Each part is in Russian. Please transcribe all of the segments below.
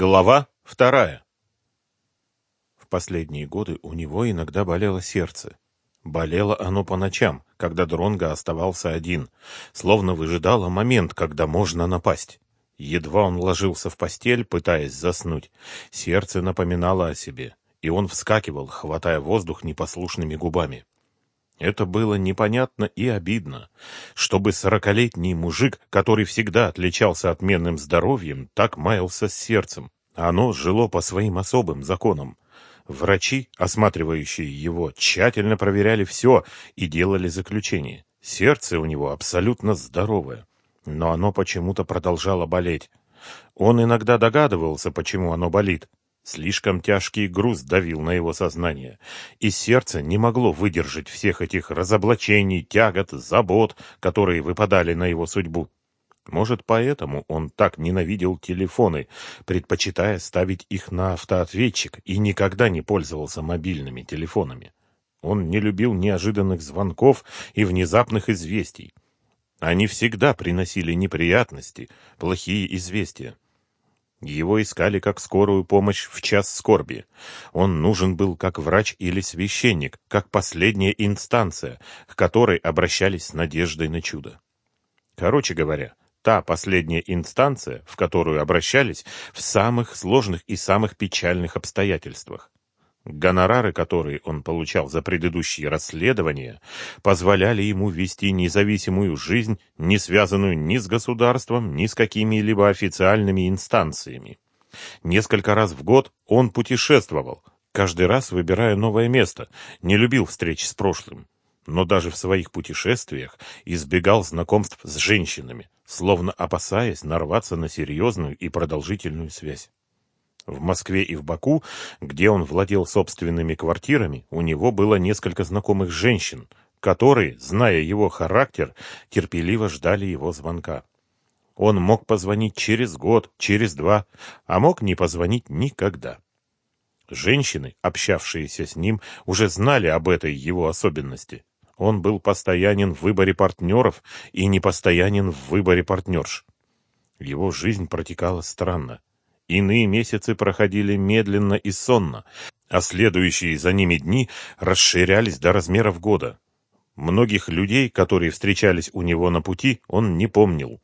Глава вторая. В последние годы у него иногда болело сердце. Болело оно по ночам, когда Дронго оставался один, словно выжидало момент, когда можно напасть. Едва он ложился в постель, пытаясь заснуть, сердце напоминало о себе, и он вскакивал, хватая воздух непослушными губами. Это было непонятно и обидно, чтобы сорокалетний мужик, который всегда отличался отменным здоровьем, так маялся с сердцем. Оно жило по своим особым законам. Врачи, осматривающие его, тщательно проверяли все и делали заключение. Сердце у него абсолютно здоровое, но оно почему-то продолжало болеть. Он иногда догадывался, почему оно болит, Слишком тяжкий груз давил на его сознание, и сердце не могло выдержать всех этих разоблачений, тягот, забот, которые выпадали на его судьбу. Может, поэтому он так ненавидел телефоны, предпочитая ставить их на автоответчик и никогда не пользовался мобильными телефонами. Он не любил неожиданных звонков и внезапных известий. Они всегда приносили неприятности, плохие известия. Его искали как скорую помощь в час скорби. Он нужен был как врач или священник, как последняя инстанция, к которой обращались с надеждой на чудо. Короче говоря, та последняя инстанция, в которую обращались в самых сложных и самых печальных обстоятельствах. Гонорары, которые он получал за предыдущие расследования, позволяли ему вести независимую жизнь, не связанную ни с государством, ни с какими-либо официальными инстанциями. Несколько раз в год он путешествовал, каждый раз выбирая новое место, не любил встреч с прошлым. Но даже в своих путешествиях избегал знакомств с женщинами, словно опасаясь нарваться на серьезную и продолжительную связь. В Москве и в Баку, где он владел собственными квартирами, у него было несколько знакомых женщин, которые, зная его характер, терпеливо ждали его звонка. Он мог позвонить через год, через два, а мог не позвонить никогда. Женщины, общавшиеся с ним, уже знали об этой его особенности. Он был постоянен в выборе партнеров и непостоянен в выборе партнерш. Его жизнь протекала странно. Иные месяцы проходили медленно и сонно, а следующие за ними дни расширялись до размеров года. Многих людей, которые встречались у него на пути, он не помнил.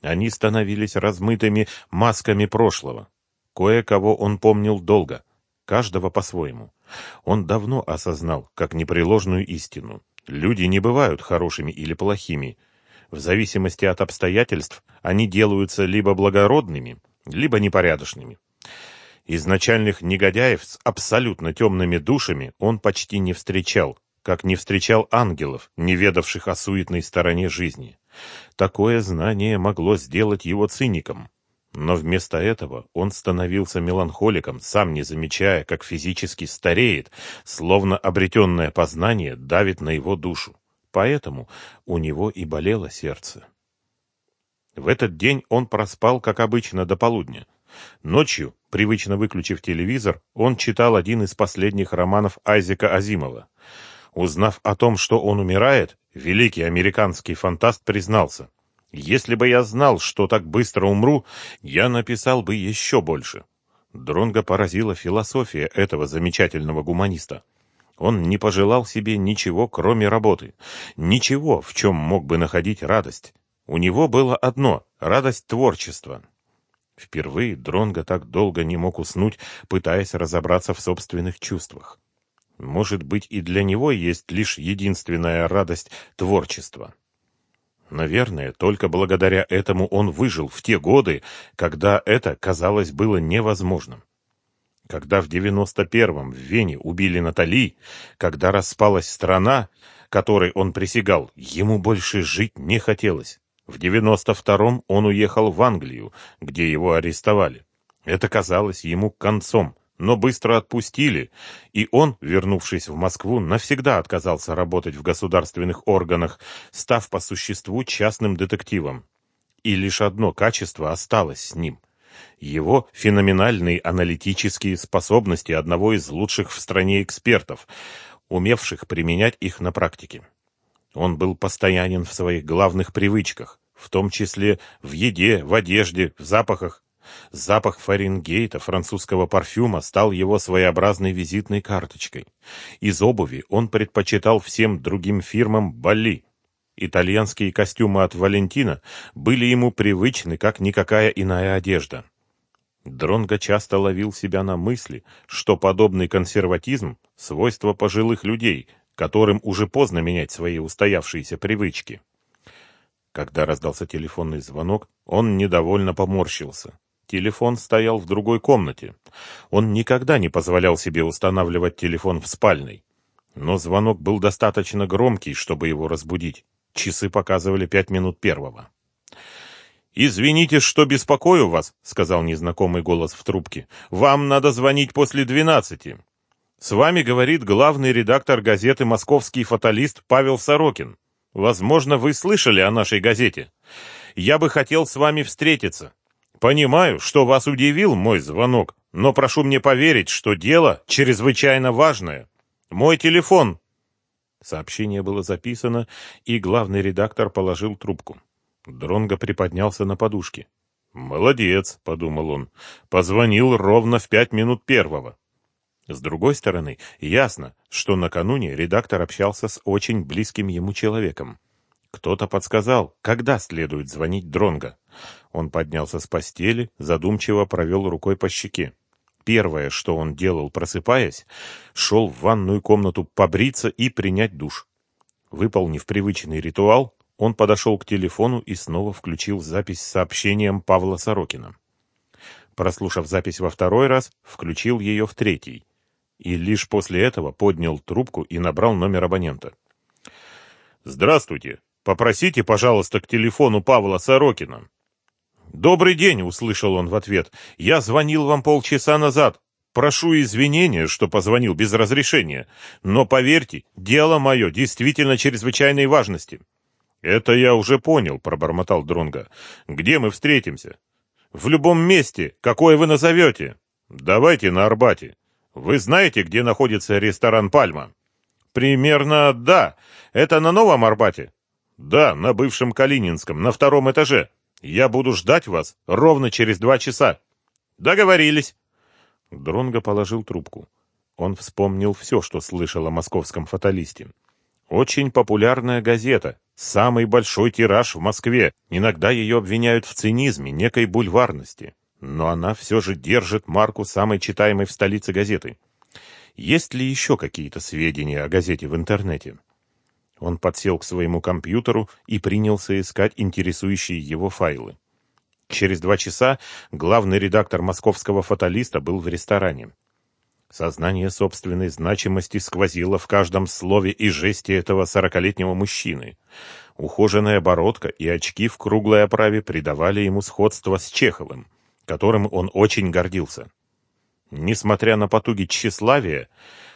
Они становились размытыми масками прошлого. Кое-кого он помнил долго, каждого по-своему. Он давно осознал, как непреложную истину. Люди не бывают хорошими или плохими. В зависимости от обстоятельств они делаются либо благородными, либо непорядочными. Изначальных негодяев с абсолютно темными душами он почти не встречал, как не встречал ангелов, не ведавших о суетной стороне жизни. Такое знание могло сделать его циником. Но вместо этого он становился меланхоликом, сам не замечая, как физически стареет, словно обретенное познание давит на его душу. Поэтому у него и болело сердце. В этот день он проспал, как обычно, до полудня. Ночью, привычно выключив телевизор, он читал один из последних романов Айзека Азимова. Узнав о том, что он умирает, великий американский фантаст признался. «Если бы я знал, что так быстро умру, я написал бы еще больше». Дронго поразила философия этого замечательного гуманиста. Он не пожелал себе ничего, кроме работы, ничего, в чем мог бы находить радость. У него было одно — радость творчества. Впервые Дронго так долго не мог уснуть, пытаясь разобраться в собственных чувствах. Может быть, и для него есть лишь единственная радость творчества. Наверное, только благодаря этому он выжил в те годы, когда это, казалось, было невозможным. Когда в девяносто первом в Вене убили Натали, когда распалась страна, которой он присягал, ему больше жить не хотелось. В 92-м он уехал в Англию, где его арестовали. Это казалось ему концом, но быстро отпустили, и он, вернувшись в Москву, навсегда отказался работать в государственных органах, став по существу частным детективом. И лишь одно качество осталось с ним – его феноменальные аналитические способности одного из лучших в стране экспертов, умевших применять их на практике. Он был постоянен в своих главных привычках, в том числе в еде, в одежде, в запахах. Запах Фаренгейта, французского парфюма, стал его своеобразной визитной карточкой. Из обуви он предпочитал всем другим фирмам Бали. Итальянские костюмы от Валентина были ему привычны, как никакая иная одежда. Дронго часто ловил себя на мысли, что подобный консерватизм – свойство пожилых людей, которым уже поздно менять свои устоявшиеся привычки. Когда раздался телефонный звонок, он недовольно поморщился. Телефон стоял в другой комнате. Он никогда не позволял себе устанавливать телефон в спальной. Но звонок был достаточно громкий, чтобы его разбудить. Часы показывали пять минут первого. «Извините, что беспокою вас», — сказал незнакомый голос в трубке. «Вам надо звонить после двенадцати». «С вами говорит главный редактор газеты «Московский фаталист» Павел Сорокин. Возможно, вы слышали о нашей газете. Я бы хотел с вами встретиться. Понимаю, что вас удивил мой звонок, но прошу мне поверить, что дело чрезвычайно важное. Мой телефон. Сообщение было записано, и главный редактор положил трубку. Дронго приподнялся на подушке. «Молодец», — подумал он, — «позвонил ровно в пять минут первого». С другой стороны, ясно, что накануне редактор общался с очень близким ему человеком. Кто-то подсказал, когда следует звонить Дронго. Он поднялся с постели, задумчиво провел рукой по щеке. Первое, что он делал, просыпаясь, шел в ванную комнату побриться и принять душ. Выполнив привычный ритуал, он подошел к телефону и снова включил запись с сообщением Павла Сорокина. Прослушав запись во второй раз, включил ее в третий и лишь после этого поднял трубку и набрал номер абонента. «Здравствуйте. Попросите, пожалуйста, к телефону Павла Сорокина». «Добрый день», — услышал он в ответ. «Я звонил вам полчаса назад. Прошу извинения, что позвонил без разрешения. Но поверьте, дело мое действительно чрезвычайной важности». «Это я уже понял», — пробормотал Дронга. «Где мы встретимся?» «В любом месте, какое вы назовете». «Давайте на Арбате. Вы знаете, где находится ресторан «Пальма»?» «Примерно да. Это на Новом Арбате?» «Да, на бывшем Калининском, на втором этаже. Я буду ждать вас ровно через два часа». «Договорились». Дронго положил трубку. Он вспомнил все, что слышал о московском фаталисте. Очень популярная газета, самый большой тираж в Москве. Иногда ее обвиняют в цинизме, некой бульварности но она все же держит марку самой читаемой в столице газеты. Есть ли еще какие-то сведения о газете в интернете? Он подсел к своему компьютеру и принялся искать интересующие его файлы. Через два часа главный редактор московского фаталиста был в ресторане. Сознание собственной значимости сквозило в каждом слове и жесте этого сорокалетнего мужчины. Ухоженная бородка и очки в круглой оправе придавали ему сходство с Чеховым которым он очень гордился. Несмотря на потуги тщеславия,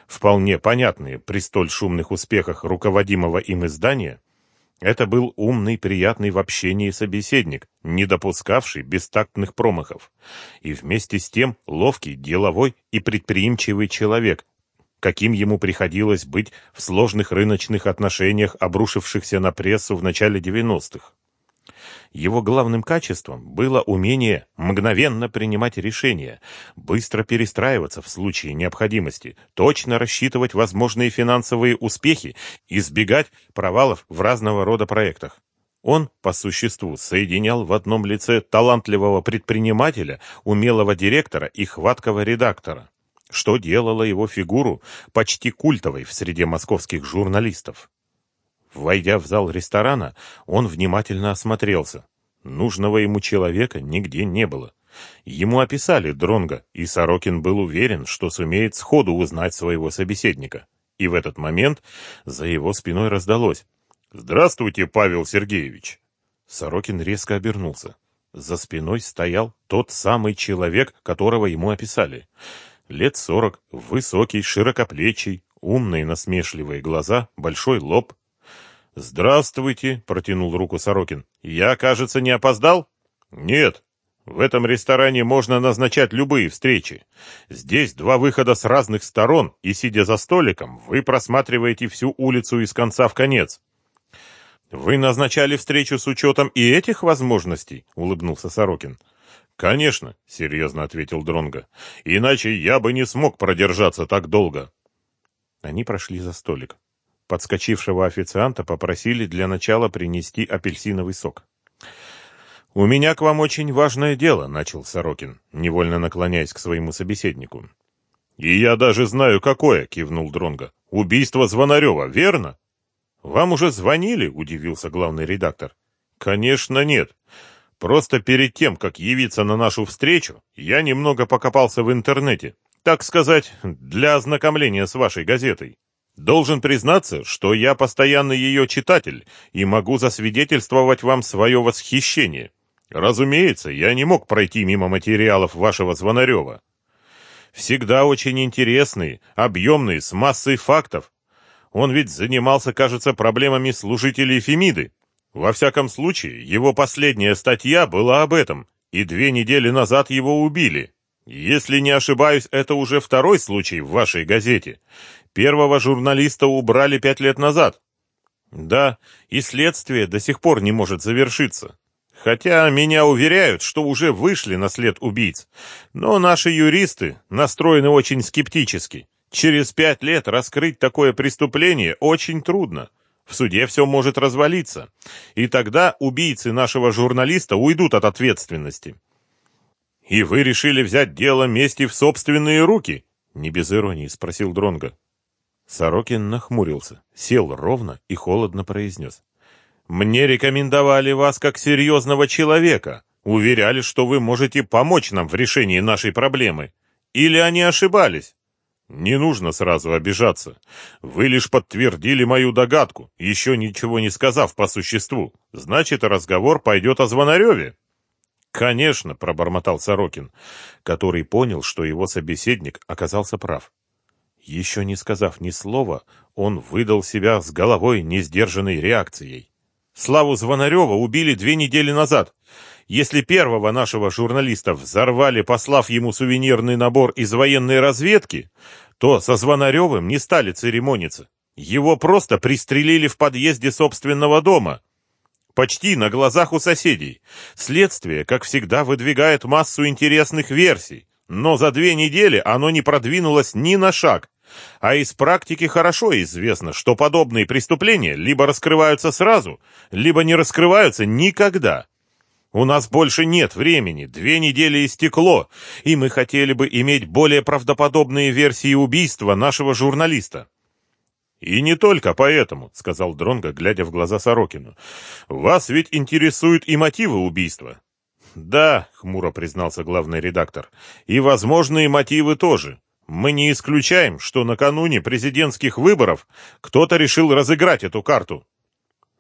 вполне понятные при столь шумных успехах руководимого им издания, это был умный, приятный в общении собеседник, не допускавший бестактных промахов, и вместе с тем ловкий, деловой и предприимчивый человек, каким ему приходилось быть в сложных рыночных отношениях, обрушившихся на прессу в начале 90-х. Его главным качеством было умение мгновенно принимать решения, быстро перестраиваться в случае необходимости, точно рассчитывать возможные финансовые успехи, избегать провалов в разного рода проектах. Он, по существу, соединял в одном лице талантливого предпринимателя, умелого директора и хваткого редактора, что делало его фигуру почти культовой в среде московских журналистов. Войдя в зал ресторана, он внимательно осмотрелся. Нужного ему человека нигде не было. Ему описали Дронга, и Сорокин был уверен, что сумеет сходу узнать своего собеседника. И в этот момент за его спиной раздалось. «Здравствуйте, Павел Сергеевич!» Сорокин резко обернулся. За спиной стоял тот самый человек, которого ему описали. Лет сорок, высокий, широкоплечий, умные насмешливые глаза, большой лоб, «Здравствуйте», — протянул руку Сорокин. «Я, кажется, не опоздал?» «Нет. В этом ресторане можно назначать любые встречи. Здесь два выхода с разных сторон, и, сидя за столиком, вы просматриваете всю улицу из конца в конец». «Вы назначали встречу с учетом и этих возможностей?» — улыбнулся Сорокин. Конечно, серьезно ответил Дронга. Иначе я бы не смог продержаться так долго. Они прошли за столик. Подскочившего официанта попросили для начала принести апельсиновый сок. «У меня к вам очень важное дело», — начал Сорокин, невольно наклоняясь к своему собеседнику. «И я даже знаю, какое», — кивнул Дронга. «Убийство Звонарева, верно?» «Вам уже звонили?» — удивился главный редактор. «Конечно нет. Просто перед тем, как явиться на нашу встречу, я немного покопался в интернете, так сказать, для ознакомления с вашей газетой. Должен признаться, что я постоянный ее читатель и могу засвидетельствовать вам свое восхищение. Разумеется, я не мог пройти мимо материалов вашего Звонарева. Всегда очень интересные, объемные, с массой фактов. Он ведь занимался, кажется, проблемами служителей Фемиды. Во всяком случае, его последняя статья была об этом, и две недели назад его убили. Если не ошибаюсь, это уже второй случай в вашей газете. Первого журналиста убрали пять лет назад. Да, и следствие до сих пор не может завершиться. Хотя меня уверяют, что уже вышли на след убийц. Но наши юристы настроены очень скептически. Через пять лет раскрыть такое преступление очень трудно. В суде все может развалиться. И тогда убийцы нашего журналиста уйдут от ответственности. И вы решили взять дело мести в собственные руки? Не без иронии спросил Дронга. Сорокин нахмурился, сел ровно и холодно произнес. Мне рекомендовали вас как серьезного человека. Уверяли, что вы можете помочь нам в решении нашей проблемы. Или они ошибались? Не нужно сразу обижаться. Вы лишь подтвердили мою догадку, еще ничего не сказав по существу. Значит, разговор пойдет о Звонареве. Конечно, пробормотал Сорокин, который понял, что его собеседник оказался прав. Еще не сказав ни слова, он выдал себя с головой несдержанной реакцией. Славу Звонарева убили две недели назад. Если первого нашего журналиста взорвали, послав ему сувенирный набор из военной разведки, то со Звонаревым не стали церемониться. Его просто пристрелили в подъезде собственного дома. Почти на глазах у соседей. Следствие, как всегда, выдвигает массу интересных версий. Но за две недели оно не продвинулось ни на шаг. А из практики хорошо известно, что подобные преступления либо раскрываются сразу, либо не раскрываются никогда. У нас больше нет времени, две недели истекло, и мы хотели бы иметь более правдоподобные версии убийства нашего журналиста. И не только поэтому, сказал Дронга, глядя в глаза Сорокину. Вас ведь интересуют и мотивы убийства. Да, хмуро признался главный редактор. И возможные мотивы тоже. Мы не исключаем, что накануне президентских выборов кто-то решил разыграть эту карту.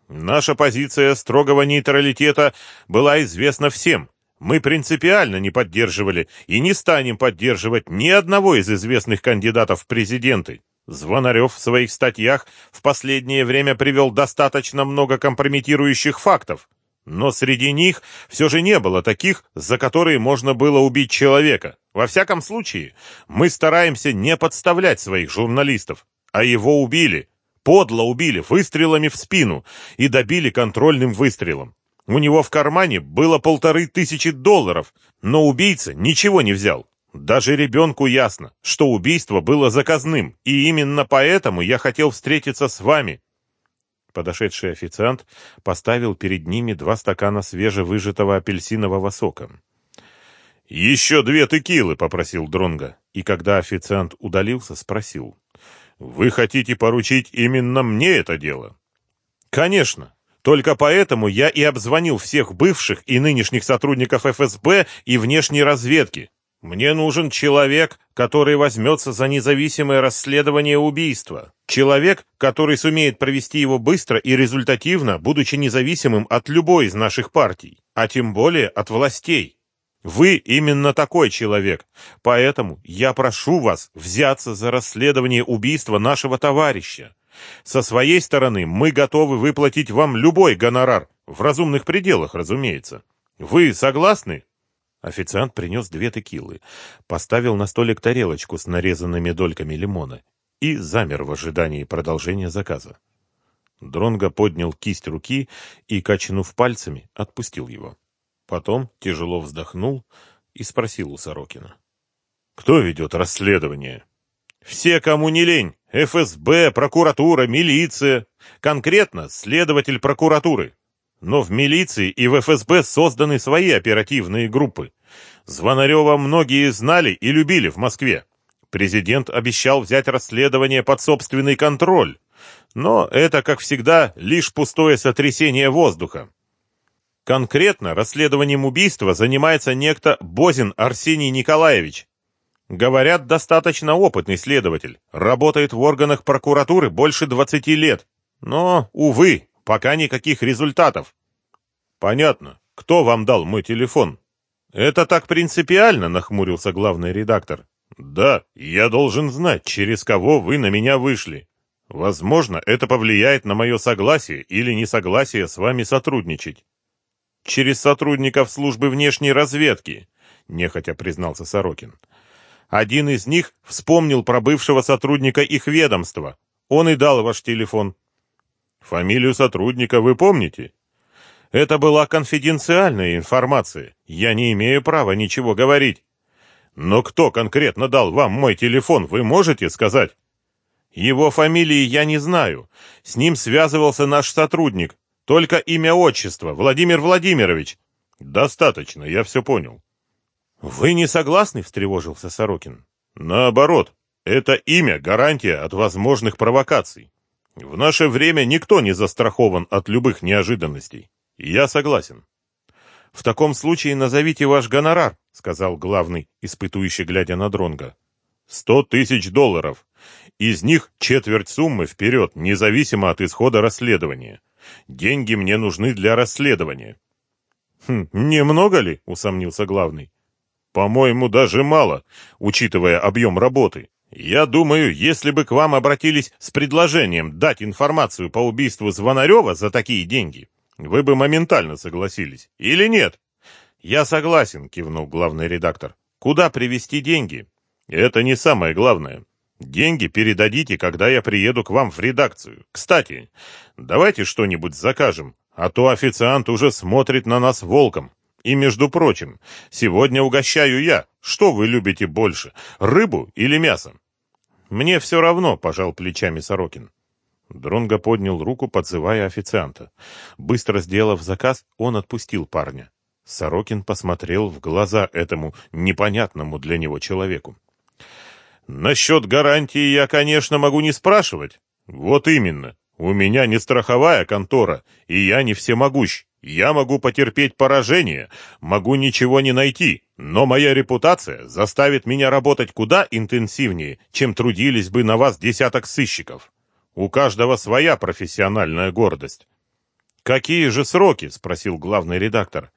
Наша позиция строгого нейтралитета была известна всем. Мы принципиально не поддерживали и не станем поддерживать ни одного из известных кандидатов в президенты. Звонарев в своих статьях в последнее время привел достаточно много компрометирующих фактов, но среди них все же не было таких, за которые можно было убить человека. Во всяком случае, мы стараемся не подставлять своих журналистов, а его убили, подло убили выстрелами в спину и добили контрольным выстрелом. У него в кармане было полторы тысячи долларов, но убийца ничего не взял. Даже ребенку ясно, что убийство было заказным, и именно поэтому я хотел встретиться с вами. Подошедший официант поставил перед ними два стакана свежевыжатого апельсинового сока. «Еще две текилы!» — попросил Дронга, и когда официант удалился, спросил. «Вы хотите поручить именно мне это дело?» «Конечно. Только поэтому я и обзвонил всех бывших и нынешних сотрудников ФСБ и внешней разведки. Мне нужен человек, который возьмется за независимое расследование убийства. Человек, который сумеет провести его быстро и результативно, будучи независимым от любой из наших партий, а тем более от властей. Вы именно такой человек, поэтому я прошу вас взяться за расследование убийства нашего товарища. Со своей стороны мы готовы выплатить вам любой гонорар, в разумных пределах, разумеется. Вы согласны? Официант принес две текилы, поставил на столик тарелочку с нарезанными дольками лимона и замер в ожидании продолжения заказа. Дронго поднял кисть руки и, качнув пальцами, отпустил его. Потом тяжело вздохнул, и спросил у Сорокина. «Кто ведет расследование?» «Все, кому не лень. ФСБ, прокуратура, милиция. Конкретно следователь прокуратуры. Но в милиции и в ФСБ созданы свои оперативные группы. Звонарева многие знали и любили в Москве. Президент обещал взять расследование под собственный контроль. Но это, как всегда, лишь пустое сотрясение воздуха. Конкретно расследованием убийства занимается некто Бозин Арсений Николаевич. Говорят, достаточно опытный следователь, работает в органах прокуратуры больше 20 лет. Но, увы, пока никаких результатов. Понятно. Кто вам дал мой телефон? Это так принципиально, нахмурился главный редактор. Да, я должен знать, через кого вы на меня вышли. Возможно, это повлияет на мое согласие или несогласие с вами сотрудничать. Через сотрудников службы внешней разведки, нехотя признался Сорокин. Один из них вспомнил про бывшего сотрудника их ведомства. Он и дал ваш телефон. Фамилию сотрудника вы помните? Это была конфиденциальная информация. Я не имею права ничего говорить. Но кто конкретно дал вам мой телефон, вы можете сказать? Его фамилии я не знаю. С ним связывался наш сотрудник. Только имя отчество Владимир Владимирович. Достаточно, я все понял. Вы не согласны, встревожился Сорокин. Наоборот, это имя гарантия от возможных провокаций. В наше время никто не застрахован от любых неожиданностей. Я согласен. В таком случае назовите ваш гонорар, сказал главный, испытующий глядя на Дронга. Сто тысяч долларов. Из них четверть суммы вперед, независимо от исхода расследования. Деньги мне нужны для расследования. Хм, немного ли? усомнился главный. По-моему, даже мало, учитывая объем работы. Я думаю, если бы к вам обратились с предложением дать информацию по убийству Звонарева за такие деньги, вы бы моментально согласились. Или нет? Я согласен, кивнул главный редактор. Куда привезти деньги? Это не самое главное. Деньги передадите, когда я приеду к вам в редакцию. Кстати, давайте что-нибудь закажем, а то официант уже смотрит на нас волком. И, между прочим, сегодня угощаю я. Что вы любите больше, рыбу или мясо? Мне все равно, пожал плечами Сорокин. Дронго поднял руку, подзывая официанта. Быстро сделав заказ, он отпустил парня. Сорокин посмотрел в глаза этому непонятному для него человеку. «Насчет гарантии я, конечно, могу не спрашивать. Вот именно. У меня не страховая контора, и я не всемогущ. Я могу потерпеть поражение, могу ничего не найти, но моя репутация заставит меня работать куда интенсивнее, чем трудились бы на вас десяток сыщиков. У каждого своя профессиональная гордость. Какие же сроки? спросил главный редактор.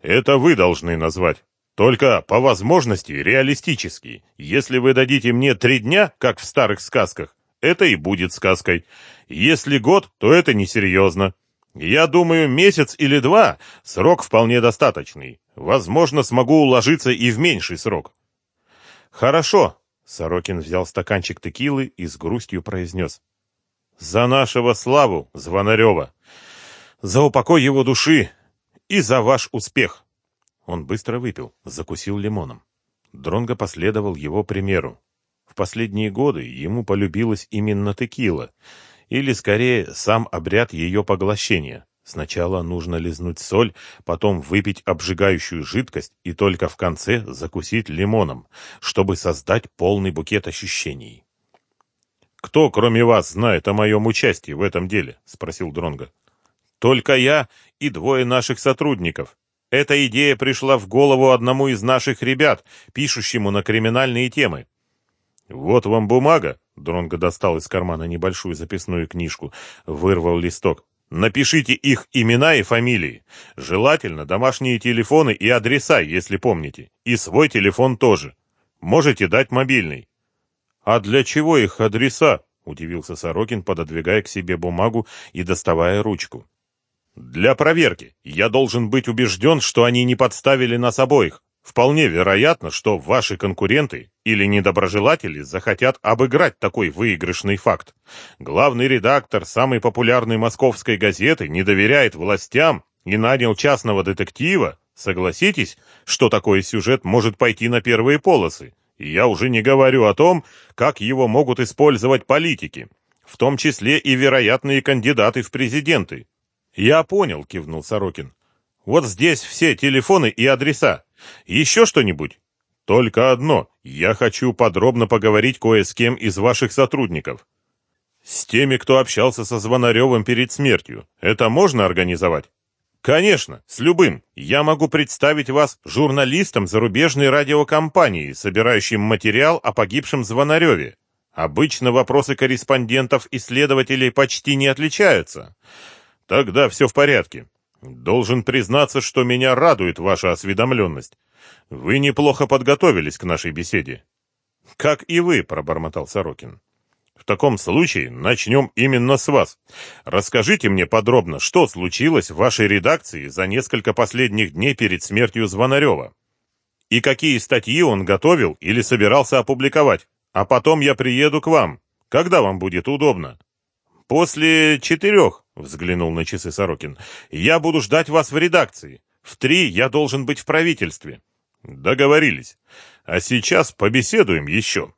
Это вы должны назвать. Только по возможности реалистически. Если вы дадите мне три дня, как в старых сказках, это и будет сказкой. Если год, то это несерьезно. Я думаю, месяц или два – срок вполне достаточный. Возможно, смогу уложиться и в меньший срок. Хорошо. Сорокин взял стаканчик текилы и с грустью произнес. За нашего славу, Звонарева. За упокой его души и за ваш успех. Он быстро выпил, закусил лимоном. Дронго последовал его примеру. В последние годы ему полюбилась именно текила – или, скорее, сам обряд ее поглощения. Сначала нужно лизнуть соль, потом выпить обжигающую жидкость и только в конце закусить лимоном, чтобы создать полный букет ощущений. «Кто, кроме вас, знает о моем участии в этом деле?» — спросил Дронго. «Только я и двое наших сотрудников. Эта идея пришла в голову одному из наших ребят, пишущему на криминальные темы. Вот вам бумага, Дронго достал из кармана небольшую записную книжку, вырвал листок. Напишите их имена и фамилии. Желательно домашние телефоны и адреса, если помните. И свой телефон тоже. Можете дать мобильный. А для чего их адреса? Удивился Сорокин, пододвигая к себе бумагу и доставая ручку. Для проверки. Я должен быть убежден, что они не подставили нас обоих. Вполне вероятно, что ваши конкуренты или недоброжелатели захотят обыграть такой выигрышный факт. Главный редактор самой популярной московской газеты не доверяет властям и нанял частного детектива, Согласитесь, что такой сюжет может пойти на первые полосы? И я уже не говорю о том, как его могут использовать политики, в том числе и вероятные кандидаты в президенты. Я понял, кивнул Сорокин. Вот здесь все телефоны и адреса. Еще что-нибудь? Только одно. Я хочу подробно поговорить кое с кем из ваших сотрудников. С теми, кто общался со Звонаревым перед смертью. Это можно организовать? Конечно, с любым. Я могу представить вас журналистом зарубежной радиокомпании, собирающим материал о погибшем Звонареве. Обычно вопросы корреспондентов и следователей почти не отличаются. Тогда все в порядке. Должен признаться, что меня радует ваша осведомленность. Вы неплохо подготовились к нашей беседе. Как и вы, пробормотал Сорокин. В таком случае начнем именно с вас. Расскажите мне подробно, что случилось в вашей редакции за несколько последних дней перед смертью Звонарева. И какие статьи он готовил или собирался опубликовать. А потом я приеду к вам. Когда вам будет удобно? После четырех, взглянул на часы Сорокин. Я буду ждать вас в редакции. В три я должен быть в правительстве. Договорились. А сейчас побеседуем еще.